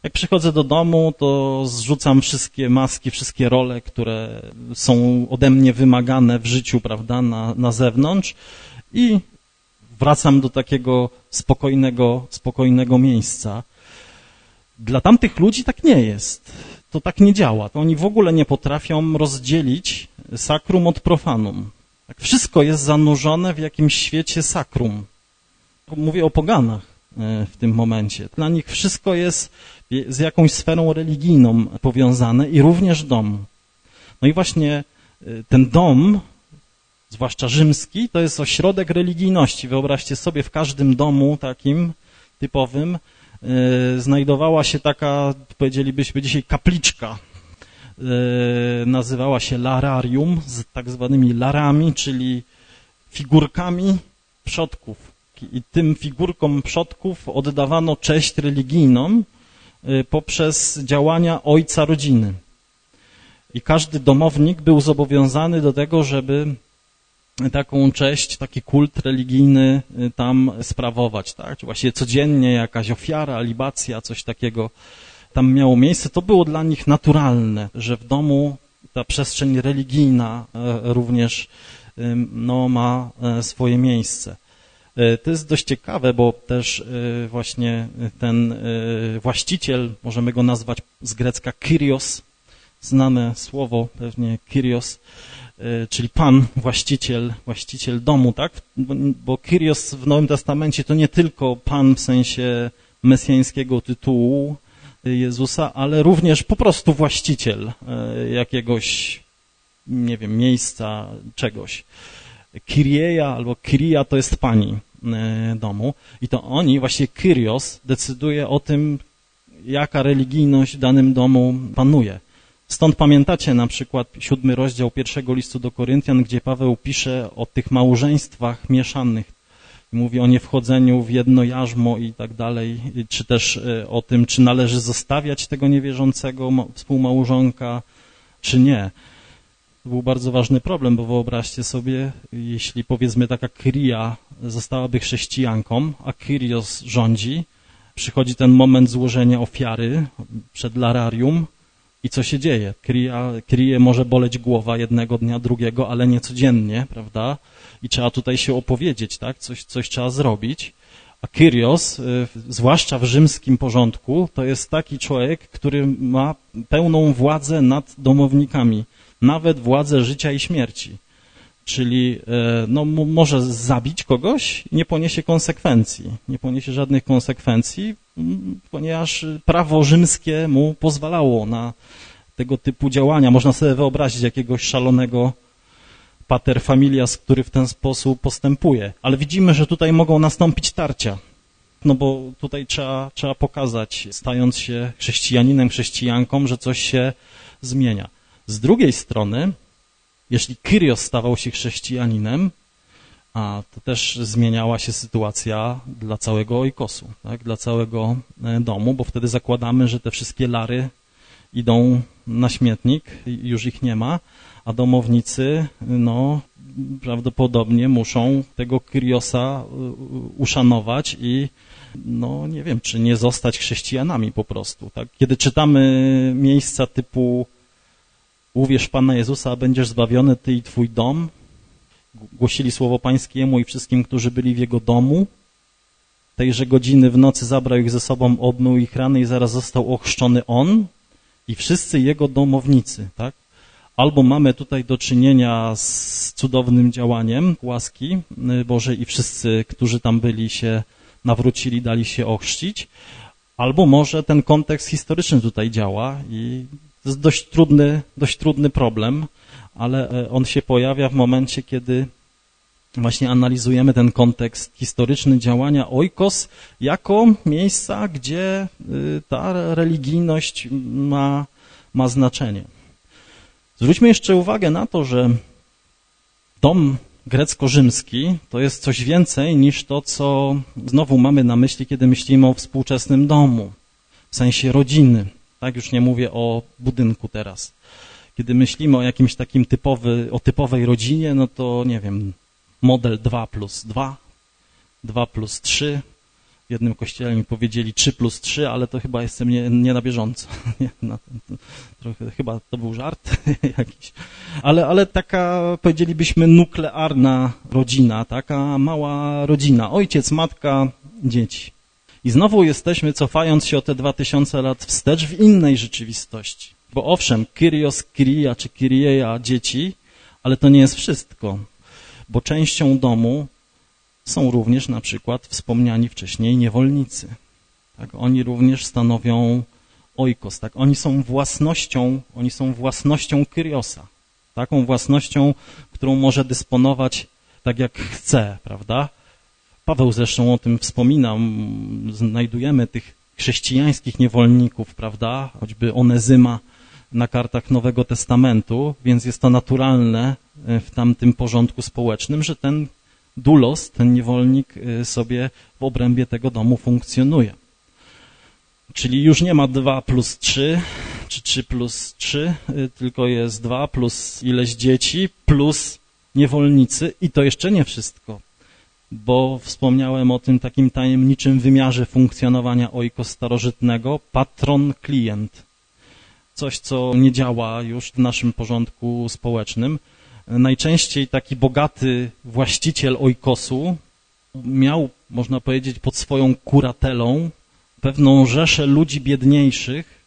Jak przychodzę do domu, to zrzucam wszystkie maski, wszystkie role, które są ode mnie wymagane w życiu, prawda, na, na zewnątrz i wracam do takiego spokojnego, spokojnego miejsca. Dla tamtych ludzi tak nie jest. To tak nie działa. To oni w ogóle nie potrafią rozdzielić sakrum od profanum. Wszystko jest zanurzone w jakimś świecie sakrum. Mówię o poganach e, w tym momencie. Dla nich wszystko jest z jakąś sferą religijną powiązane i również dom. No i właśnie e, ten dom, zwłaszcza rzymski, to jest ośrodek religijności. Wyobraźcie sobie, w każdym domu takim typowym e, znajdowała się taka, powiedzielibyśmy dzisiaj, kapliczka nazywała się lararium z tak zwanymi larami, czyli figurkami przodków. I tym figurkom przodków oddawano cześć religijną e, poprzez działania ojca rodziny. I każdy domownik był zobowiązany do tego, żeby taką cześć, taki kult religijny e, tam sprawować. Tak? Czy codziennie jakaś ofiara, libacja, coś takiego tam miało miejsce, to było dla nich naturalne, że w domu ta przestrzeń religijna e, również no, ma e, swoje miejsce. E, to jest dość ciekawe, bo też właśnie ten właściciel, możemy go nazwać z grecka Kyrios, znane słowo pewnie Kyrios, czyli Pan, właściciel, właściciel domu, tak? Bo Kyrios w Nowym Testamencie to nie tylko Pan w sensie mesjańskiego tytułu, Jezusa, ale również po prostu właściciel e, jakiegoś, nie wiem, miejsca, czegoś. Kirieja albo Kiria to jest pani e, domu i to oni, właśnie Kyrios, decyduje o tym, jaka religijność w danym domu panuje. Stąd pamiętacie na przykład siódmy rozdział pierwszego listu do Koryntian, gdzie Paweł pisze o tych małżeństwach mieszanych, mówi o niewchodzeniu w jedno jarzmo i tak dalej, czy też e, o tym, czy należy zostawiać tego niewierzącego współmałżonka, czy nie. To był bardzo ważny problem, bo wyobraźcie sobie, jeśli powiedzmy taka Kyria zostałaby chrześcijanką, a Kyrios rządzi, przychodzi ten moment złożenia ofiary przed lararium i co się dzieje? Kyrie może boleć głowa jednego dnia, drugiego, ale nie codziennie, prawda? i trzeba tutaj się opowiedzieć, tak? Coś, coś trzeba zrobić. A Kyrios, y, zwłaszcza w rzymskim porządku, to jest taki człowiek, który ma pełną władzę nad domownikami, nawet władzę życia i śmierci. Czyli e, no, może zabić kogoś i nie poniesie konsekwencji. Nie poniesie żadnych konsekwencji, ponieważ prawo rzymskie mu pozwalało na tego typu działania. Można sobie wyobrazić jakiegoś szalonego pater familias, który w ten sposób postępuje. Ale widzimy, że tutaj mogą nastąpić tarcia. No bo tutaj trzeba, trzeba pokazać, stając się chrześcijaninem, chrześcijanką, że coś się zmienia. Z drugiej strony, jeśli Kyrios stawał się chrześcijaninem, a to też zmieniała się sytuacja dla całego ojkosu, tak? dla całego e, domu, bo wtedy zakładamy, że te wszystkie lary idą na śmietnik, już ich nie ma, a domownicy no, prawdopodobnie muszą tego Kyriosa y, uszanować i no nie wiem, czy nie zostać chrześcijanami po prostu. Tak? Kiedy czytamy miejsca typu uwierz Pana Jezusa, a będziesz zbawiony, Ty i Twój dom, głosili słowo Pańskie Jemu i wszystkim, którzy byli w Jego domu, tejże godziny w nocy zabrał ich ze sobą, obmył ich rany i zaraz został ochrzczony On, i wszyscy jego domownicy, tak? Albo mamy tutaj do czynienia z cudownym działaniem łaski y, Bożej i wszyscy, którzy tam byli, się nawrócili, dali się ochrzcić, albo może ten kontekst historyczny tutaj działa i to jest dość trudny, dość trudny problem, ale e, on się pojawia w momencie, kiedy właśnie analizujemy ten kontekst historyczny działania Oikos jako miejsca, gdzie y, ta religijność ma, ma znaczenie. Zwróćmy jeszcze uwagę na to, że dom grecko-rzymski to jest coś więcej niż to, co znowu mamy na myśli, kiedy myślimy o współczesnym domu, w sensie rodziny. Tak, już nie mówię o budynku teraz. Kiedy myślimy o jakimś takim typowy, o typowej rodzinie, no to nie wiem, model 2 plus 2, 2 plus 3. W jednym kościele mi powiedzieli 3 plus 3, ale to chyba jestem nie, nie na bieżąco. <laughs> Nie, na ten, trochę, chyba to był żart <laughs> jakiś. Ale, ale taka, powiedzielibyśmy, nuklearna rodzina, taka mała rodzina. Ojciec, matka, dzieci. I znowu jesteśmy, cofając się o te 2000 lat wstecz, w innej rzeczywistości. Bo owszem, Kyrios, Kyria czy Kyrieja dzieci, ale to nie jest wszystko bo częścią domu są również na przykład wspomniani wcześniej niewolnicy. Tak? Oni również stanowią oikos. Tak? Oni są własnością, oni są własnością Kyriosa. Taką własnością, którą może dysponować tak jak chce, prawda? Paweł zresztą o tym wspomina. Znajdujemy tych chrześcijańskich niewolników, prawda? Choćby Onezyma na kartach Nowego Testamentu, więc jest to naturalne, E, w tamtym porządku społecznym, że ten dulos, ten niewolnik e, sobie w obrębie tego domu funkcjonuje. Czyli już nie ma 2 plus 3, czy 3 plus 3, e, tylko jest 2 plus ileś dzieci, plus niewolnicy i to jeszcze nie wszystko, bo wspomniałem o tym takim tajemniczym wymiarze funkcjonowania ojko starożytnego, patron-klient. Coś, co nie działa już w naszym porządku społecznym, najczęściej taki bogaty właściciel ojkosu miał, można powiedzieć, pod swoją kuratelą pewną rzeszę ludzi biedniejszych,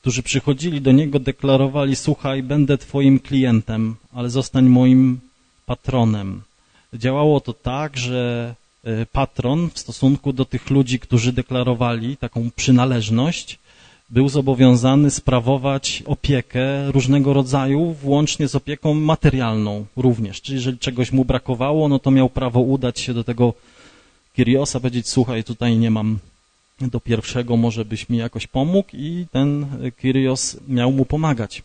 którzy przychodzili do niego, deklarowali, słuchaj, będę twoim klientem, ale zostań moim patronem. Działało to tak, że e, patron w stosunku do tych ludzi, którzy deklarowali taką przynależność, był zobowiązany sprawować opiekę różnego rodzaju, włącznie z opieką materialną również. Czyli jeżeli czegoś mu brakowało, no to miał prawo udać się do tego Kiriosa, powiedzieć, słuchaj, tutaj nie mam do pierwszego, może byś mi jakoś pomógł i ten Kirios miał mu pomagać.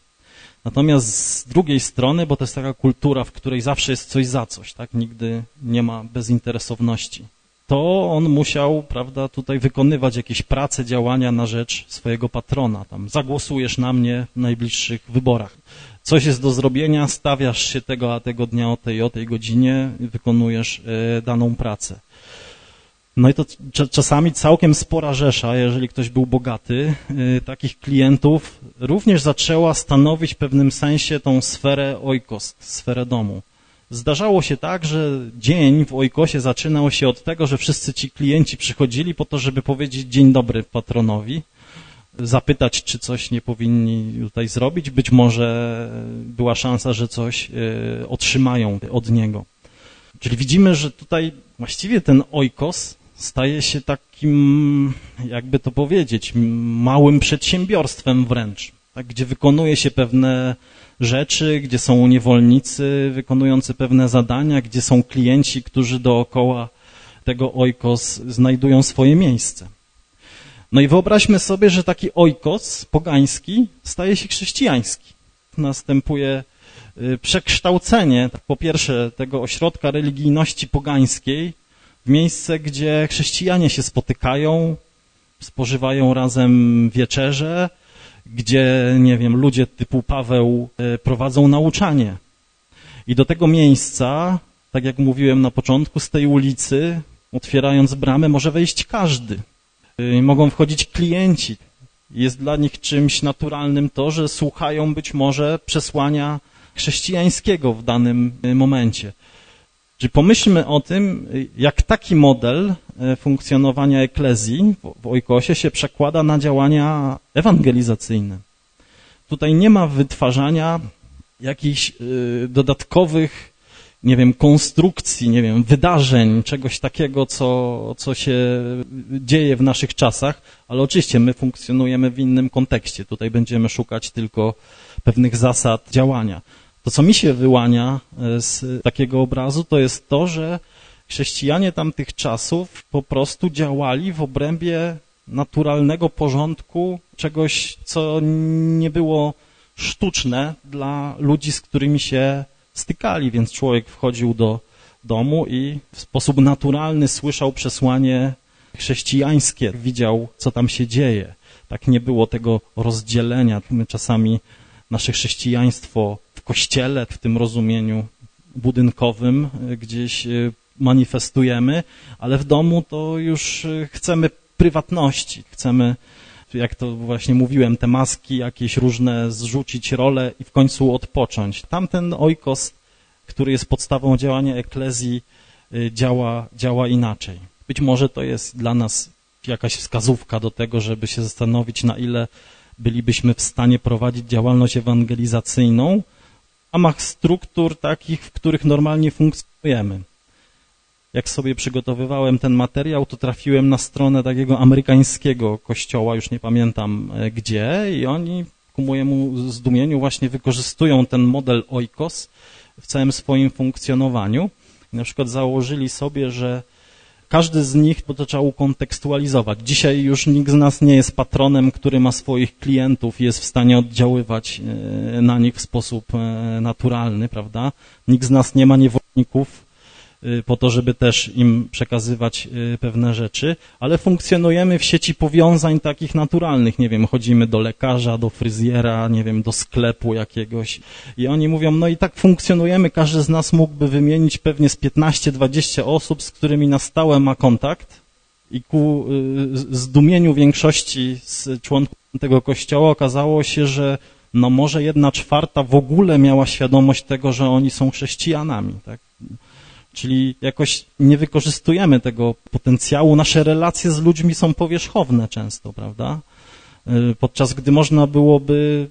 Natomiast z drugiej strony, bo to jest taka kultura, w której zawsze jest coś za coś, tak? Nigdy nie ma bezinteresowności to on musiał, prawda, tutaj wykonywać jakieś prace, działania na rzecz swojego patrona. Tam zagłosujesz na mnie w najbliższych wyborach. Coś jest do zrobienia, stawiasz się tego a tego dnia o tej o tej godzinie wykonujesz y, daną pracę. No i to czasami całkiem spora rzesza, jeżeli ktoś był bogaty, y, takich klientów również zaczęła stanowić w pewnym sensie tą sferę oikos, sferę domu. Zdarzało się tak, że dzień w Ojkosie zaczynał się od tego, że wszyscy ci klienci przychodzili po to, żeby powiedzieć dzień dobry patronowi, zapytać, czy coś nie powinni tutaj zrobić. Być może była szansa, że coś e, otrzymają od niego. Czyli widzimy, że tutaj właściwie ten Ojkos staje się takim, jakby to powiedzieć, małym przedsiębiorstwem wręcz, tak, gdzie wykonuje się pewne rzeczy, gdzie są niewolnicy wykonujący pewne zadania, gdzie są klienci, którzy dookoła tego ojkos znajdują swoje miejsce. No i wyobraźmy sobie, że taki ojkos pogański staje się chrześcijański. Następuje y, przekształcenie, po pierwsze, tego ośrodka religijności pogańskiej w miejsce, gdzie chrześcijanie się spotykają, spożywają razem wieczerze, gdzie, nie wiem, ludzie typu Paweł e, prowadzą nauczanie. I do tego miejsca, tak jak mówiłem na początku, z tej ulicy, otwierając bramę, może wejść każdy. E, mogą wchodzić klienci. Jest dla nich czymś naturalnym to, że słuchają być może przesłania chrześcijańskiego w danym e, momencie. Czyli pomyślmy o tym, jak taki model e, funkcjonowania eklezji w Ojkosie się przekłada na działania ewangelizacyjne. Tutaj nie ma wytwarzania jakichś y, dodatkowych, nie wiem, konstrukcji, nie wiem, wydarzeń, czegoś takiego, co, co się dzieje w naszych czasach, ale oczywiście my funkcjonujemy w innym kontekście. Tutaj będziemy szukać tylko pewnych zasad działania. To, co mi się wyłania e, z takiego obrazu, to jest to, że chrześcijanie tamtych czasów po prostu działali w obrębie naturalnego porządku, czegoś, co nie było sztuczne dla ludzi, z którymi się stykali, więc człowiek wchodził do domu i w sposób naturalny słyszał przesłanie chrześcijańskie, widział, co tam się dzieje. Tak nie było tego rozdzielenia. My czasami nasze chrześcijaństwo kościele, w tym rozumieniu budynkowym e, gdzieś e, manifestujemy, ale w domu to już e, chcemy prywatności, chcemy, jak to właśnie mówiłem, te maski jakieś różne, zrzucić role i w końcu odpocząć. Tamten ojkos, który jest podstawą działania eklezji, działa, działa inaczej. Być może to jest dla nas jakaś wskazówka do tego, żeby się zastanowić, na ile bylibyśmy w stanie prowadzić działalność ewangelizacyjną ramach struktur takich, w których normalnie funkcjonujemy. Jak sobie przygotowywałem ten materiał, to trafiłem na stronę takiego amerykańskiego kościoła, już nie pamiętam e, gdzie, i oni ku mojemu zdumieniu właśnie wykorzystują ten model oikos w całym swoim funkcjonowaniu. Na przykład założyli sobie, że każdy z nich, bo to trzeba ukontekstualizować. Dzisiaj już nikt z nas nie jest patronem, który ma swoich klientów i jest w stanie oddziaływać e, na nich w sposób e, naturalny, prawda? Nikt z nas nie ma niewolników, po to, żeby też im przekazywać y, pewne rzeczy, ale funkcjonujemy w sieci powiązań takich naturalnych, nie wiem, chodzimy do lekarza, do fryzjera, nie wiem, do sklepu jakiegoś i oni mówią, no i tak funkcjonujemy, każdy z nas mógłby wymienić pewnie z 15-20 osób, z którymi na stałe ma kontakt i ku y, zdumieniu większości z członków tego kościoła okazało się, że no może jedna czwarta w ogóle miała świadomość tego, że oni są chrześcijanami, tak? Czyli jakoś nie wykorzystujemy tego potencjału. Nasze relacje z ludźmi są powierzchowne często, prawda? Y, podczas gdy można byłoby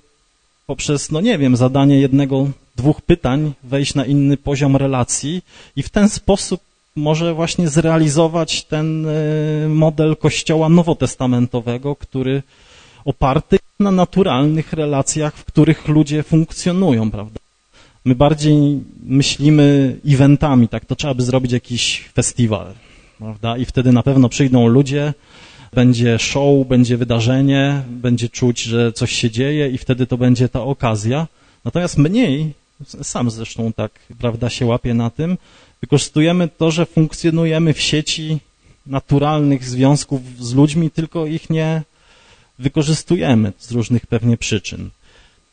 poprzez, no nie wiem, zadanie jednego, dwóch pytań wejść na inny poziom relacji i w ten sposób może właśnie zrealizować ten y, model kościoła nowotestamentowego, który oparty na naturalnych relacjach, w których ludzie funkcjonują, prawda? My bardziej myślimy eventami, tak, to trzeba by zrobić jakiś festiwal, prawda? I wtedy na pewno przyjdą ludzie, będzie show, będzie wydarzenie, będzie czuć, że coś się dzieje i wtedy to będzie ta okazja. Natomiast mniej, sam zresztą tak, prawda, się łapie na tym, wykorzystujemy to, że funkcjonujemy w sieci naturalnych związków z ludźmi, tylko ich nie wykorzystujemy z różnych pewnie przyczyn.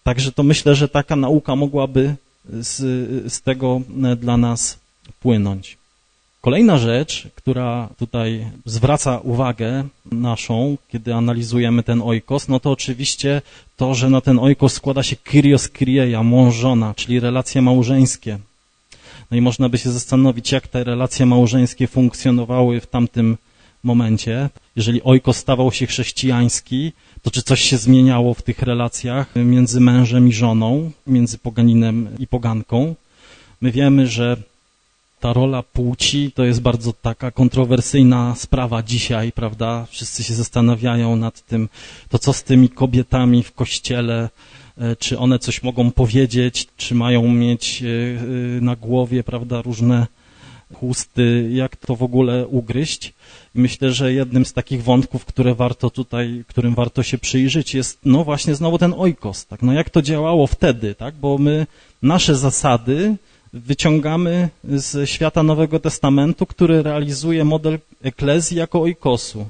Także to myślę, że taka nauka mogłaby z, z tego e, dla nas płynąć. Kolejna rzecz, która tutaj zwraca uwagę naszą, kiedy analizujemy ten oikos, no to oczywiście to, że na ten oikos składa się kyrios kyrieja, mąż-żona, czyli relacje małżeńskie. No i można by się zastanowić, jak te relacje małżeńskie funkcjonowały w tamtym momencie. Jeżeli oikos stawał się chrześcijański, to czy coś się zmieniało w tych relacjach między mężem i żoną, między poganinem i poganką. My wiemy, że ta rola płci to jest bardzo taka kontrowersyjna sprawa dzisiaj, prawda? Wszyscy się zastanawiają nad tym, to co z tymi kobietami w kościele, e, czy one coś mogą powiedzieć, czy mają mieć e, e, na głowie, prawda, różne chusty, jak to w ogóle ugryźć. Myślę, że jednym z takich wątków, które warto tutaj, którym warto się przyjrzeć jest, no właśnie znowu ten ojkos, tak? No jak to działało wtedy, tak? Bo my nasze zasady wyciągamy z świata Nowego Testamentu, który realizuje model eklezji jako ojkosu.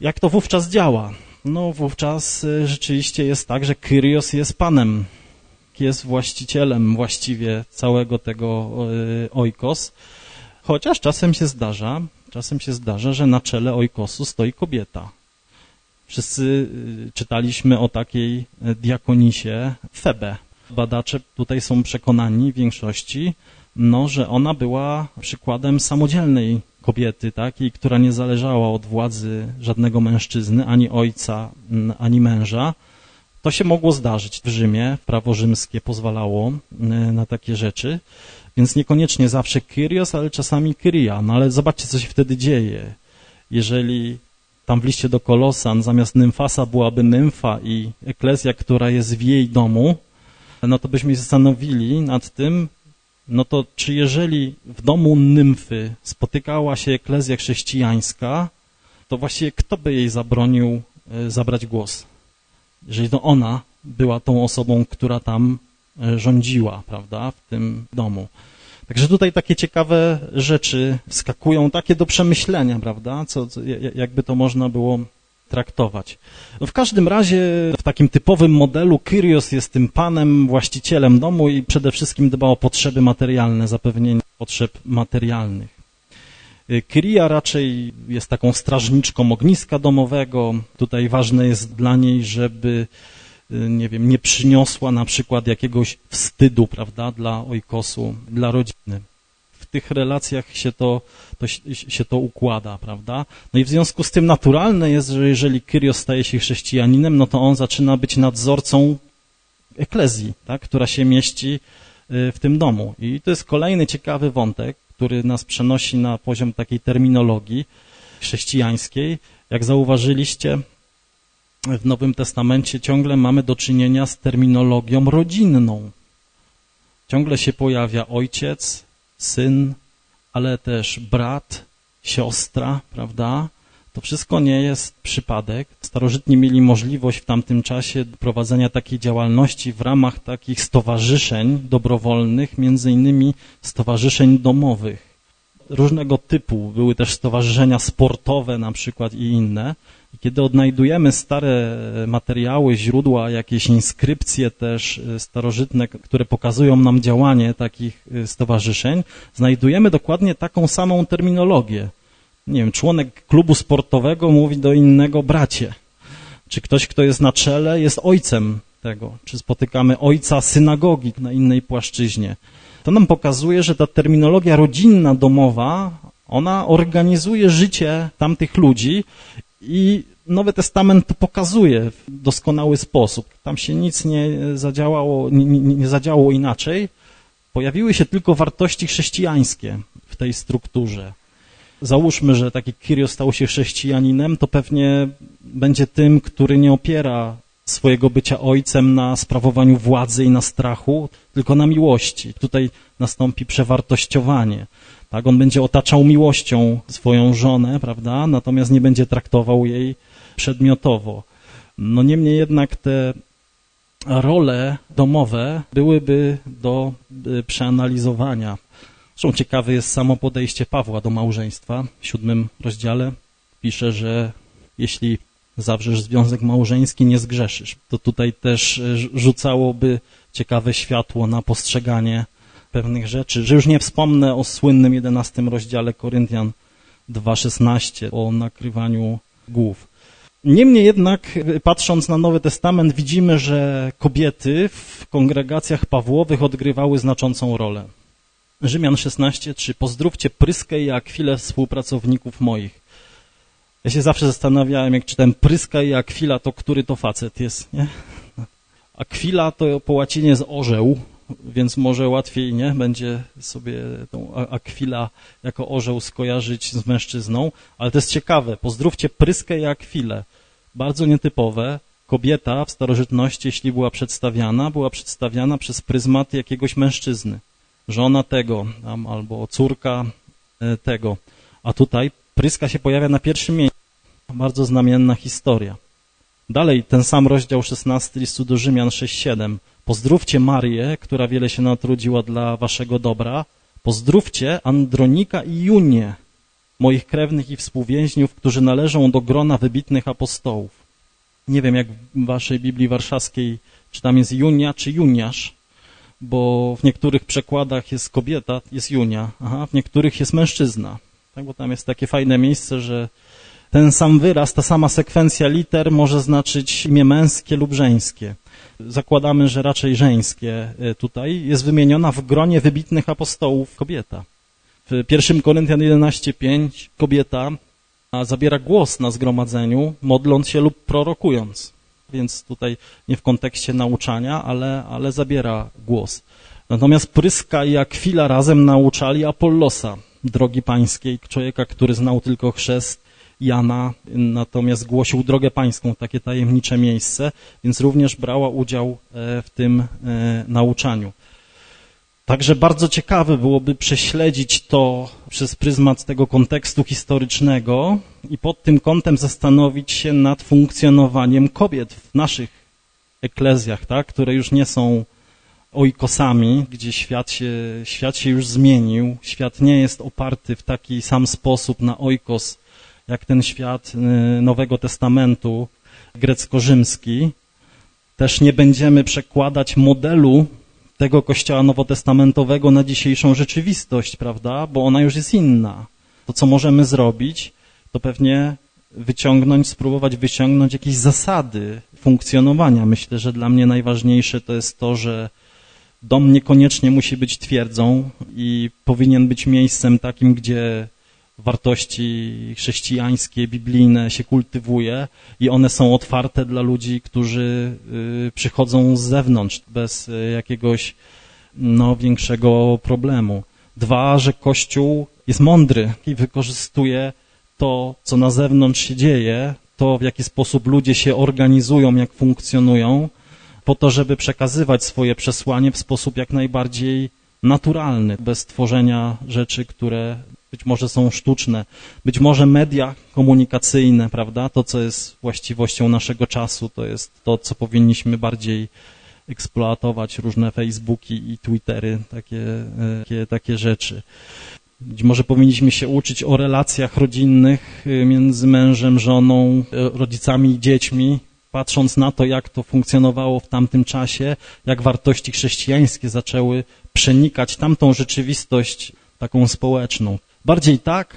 Jak to wówczas działa? No wówczas y, rzeczywiście jest tak, że Kyrios jest Panem, jest właścicielem właściwie całego tego y, ojkos, chociaż czasem się zdarza, Czasem się zdarza, że na czele ojkosu stoi kobieta. Wszyscy y, czytaliśmy o takiej y, diakonisie Febe. Badacze tutaj są przekonani w większości, no, że ona była przykładem samodzielnej kobiety, takiej, która nie zależała od władzy żadnego mężczyzny, ani ojca, ani męża. To się mogło zdarzyć w Rzymie, prawo rzymskie pozwalało na takie rzeczy, więc niekoniecznie zawsze Kyrios, ale czasami Kyria. No ale zobaczcie, co się wtedy dzieje. Jeżeli tam w liście do Kolosan zamiast nymfasa byłaby nymfa i eklezja, która jest w jej domu, no to byśmy się zastanowili nad tym, no to czy jeżeli w domu nymfy spotykała się eklezja chrześcijańska, to właściwie kto by jej zabronił e, zabrać głos? Jeżeli to ona była tą osobą, która tam rządziła, prawda, w tym domu. Także tutaj takie ciekawe rzeczy wskakują, takie do przemyślenia, prawda, co, co jakby to można było traktować. No w każdym razie w takim typowym modelu Kyrios jest tym panem, właścicielem domu i przede wszystkim dba o potrzeby materialne, zapewnienie potrzeb materialnych. Kyria raczej jest taką strażniczką ogniska domowego. Tutaj ważne jest dla niej, żeby nie wiem, nie przyniosła na przykład jakiegoś wstydu, prawda, dla ojkosu, dla rodziny. W tych relacjach się to, to, się to układa, prawda. No i w związku z tym naturalne jest, że jeżeli Kyrios staje się chrześcijaninem, no to on zaczyna być nadzorcą eklezji, tak, która się mieści y, w tym domu. I to jest kolejny ciekawy wątek, który nas przenosi na poziom takiej terminologii chrześcijańskiej. Jak zauważyliście, w Nowym Testamencie ciągle mamy do czynienia z terminologią rodzinną. Ciągle się pojawia ojciec, syn, ale też brat, siostra, prawda? To wszystko nie jest przypadek. Starożytni mieli możliwość w tamtym czasie prowadzenia takiej działalności w ramach takich stowarzyszeń dobrowolnych, między innymi stowarzyszeń domowych. Różnego typu były też stowarzyszenia sportowe na przykład i inne. I kiedy odnajdujemy stare materiały, źródła, jakieś inskrypcje też e, starożytne, które pokazują nam działanie takich e, stowarzyszeń, znajdujemy dokładnie taką samą terminologię. Nie wiem, członek klubu sportowego mówi do innego bracie. Czy ktoś, kto jest na czele, jest ojcem tego. Czy spotykamy ojca synagogi na innej płaszczyźnie. To nam pokazuje, że ta terminologia rodzinna, domowa, ona organizuje życie tamtych ludzi i Nowy Testament to pokazuje w doskonały sposób. Tam się nic nie zadziałało, nie, nie, zadziało inaczej. Pojawiły się tylko wartości chrześcijańskie w tej strukturze. Załóżmy, że taki Kyrios stał się chrześcijaninem, to pewnie będzie tym, który nie opiera swojego bycia ojcem na sprawowaniu władzy i na strachu, tylko na miłości. Tutaj nastąpi przewartościowanie. Tak, on będzie otaczał miłością swoją żonę, prawda? Natomiast nie będzie traktował jej przedmiotowo. No niemniej jednak te role domowe byłyby do y, przeanalizowania. Zresztą ciekawe jest samo podejście Pawła do małżeństwa. W siódmym rozdziale pisze, że jeśli zawrzesz związek małżeński, nie zgrzeszysz. To tutaj też y, rzucałoby ciekawe światło na postrzeganie pewnych rzeczy, że już nie wspomnę o słynnym 11 rozdziale Koryntian 2,16 o nakrywaniu głów. Niemniej jednak, patrząc na Nowy Testament, widzimy, że kobiety w kongregacjach Pawłowych odgrywały znaczącą rolę. Rzymian 16:3 Pozdrówcie Pryskę i Akwilę współpracowników moich. Ja się zawsze zastanawiałem, jak czytałem Pryska i Akwila, to który to facet jest, nie? Akwila to po łacinie jest orzeł, więc może łatwiej nie będzie sobie tą Akwila jako orzeł skojarzyć z mężczyzną, ale to jest ciekawe. Pozdrówcie Pryskę i Akwilę. Bardzo nietypowe. Kobieta w starożytności, jeśli była przedstawiana, była przedstawiana przez pryzmat jakiegoś mężczyzny. Żona tego, tam, albo córka e, tego. A tutaj Pryska się pojawia na pierwszym miejscu. Bardzo znamienna historia. Dalej ten sam rozdział 16 listu do Rzymian 6:7. Pozdrówcie Marię, która wiele się natrudziła dla waszego dobra. Pozdrówcie Andronika i Junię, moich krewnych i współwięźniów, którzy należą do grona wybitnych apostołów. Nie wiem, jak w waszej Biblii Warszawskiej, czy tam jest Junia, czy Juniasz, bo w niektórych przekładach jest kobieta, jest Junia, aha, w niektórych jest mężczyzna. Tak, bo tam jest takie fajne miejsce, że ten sam wyraz, ta sama sekwencja liter może znaczyć imię męskie lub żeńskie. Zakładamy, że raczej żeńskie e, tutaj jest wymieniona w gronie wybitnych apostołów kobieta. W 1 Koryntian 11:5 kobieta zabiera głos na zgromadzeniu, modląc się lub prorokując. więc tutaj nie w kontekście nauczania, ale, ale zabiera głos. Natomiast Pryska i Akwila razem nauczali Apollosa, drogi pańskiej, człowieka, który znał tylko chrzest Jana, natomiast głosił drogę pańską, takie tajemnicze miejsce, więc również brała udział e, w tym e, nauczaniu. Także bardzo ciekawe byłoby prześledzić to przez pryzmat tego kontekstu historycznego i pod tym kątem zastanowić się nad funkcjonowaniem kobiet w naszych eklezjach, tak, które już nie są ojkosami, gdzie świat się, świat się już zmienił. Świat nie jest oparty w taki sam sposób na ojkos, jak ten świat y, Nowego Testamentu grecko-rzymski. Też nie będziemy przekładać modelu tego kościoła nowotestamentowego na dzisiejszą rzeczywistość, prawda? Bo ona już jest inna. To, co możemy zrobić, to pewnie wyciągnąć, spróbować wyciągnąć jakieś zasady funkcjonowania. Myślę, że dla mnie najważniejsze to jest to, że dom niekoniecznie musi być twierdzą i powinien być miejscem takim, gdzie wartości chrześcijańskie, biblijne się kultywuje i one są otwarte dla ludzi, którzy y, przychodzą z zewnątrz bez y, jakiegoś no, większego problemu. Dwa, że Kościół jest mądry i wykorzystuje to, co na zewnątrz się dzieje, to w jaki sposób ludzie się organizują, jak funkcjonują, po to, żeby przekazywać swoje przesłanie w sposób jak najbardziej naturalny, bez tworzenia rzeczy, które być może są sztuczne, być może media komunikacyjne, prawda? To, co jest właściwością naszego czasu, to jest to, co powinniśmy bardziej eksploatować, różne Facebooki i Twittery, takie, takie, takie rzeczy. Być może powinniśmy się uczyć o relacjach rodzinnych y, między mężem, żoną, y, rodzicami i dziećmi, patrząc na to, jak to funkcjonowało w tamtym czasie, jak wartości chrześcijańskie zaczęły przenikać tamtą rzeczywistość taką społeczną. Bardziej tak,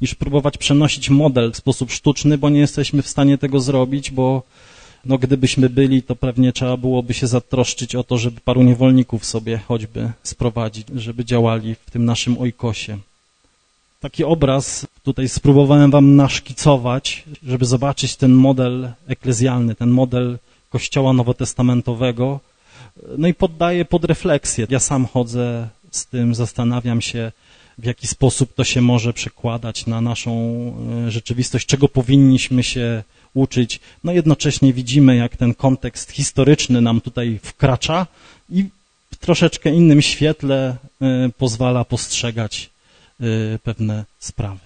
niż próbować przenosić model w sposób sztuczny, bo nie jesteśmy w stanie tego zrobić, bo no, gdybyśmy byli, to pewnie trzeba byłoby się zatroszczyć o to, żeby paru niewolników sobie choćby sprowadzić, żeby działali w tym naszym ojkosie. Taki obraz tutaj spróbowałem wam naszkicować, żeby zobaczyć ten model eklezjalny, ten model kościoła nowotestamentowego. No i poddaję pod refleksję. Ja sam chodzę z tym, zastanawiam się, w jaki sposób to się może przekładać na naszą e, rzeczywistość, czego powinniśmy się uczyć. No jednocześnie widzimy, jak ten kontekst historyczny nam tutaj wkracza i w troszeczkę innym świetle e, pozwala postrzegać e, pewne sprawy.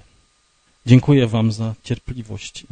Dziękuję Wam za cierpliwość.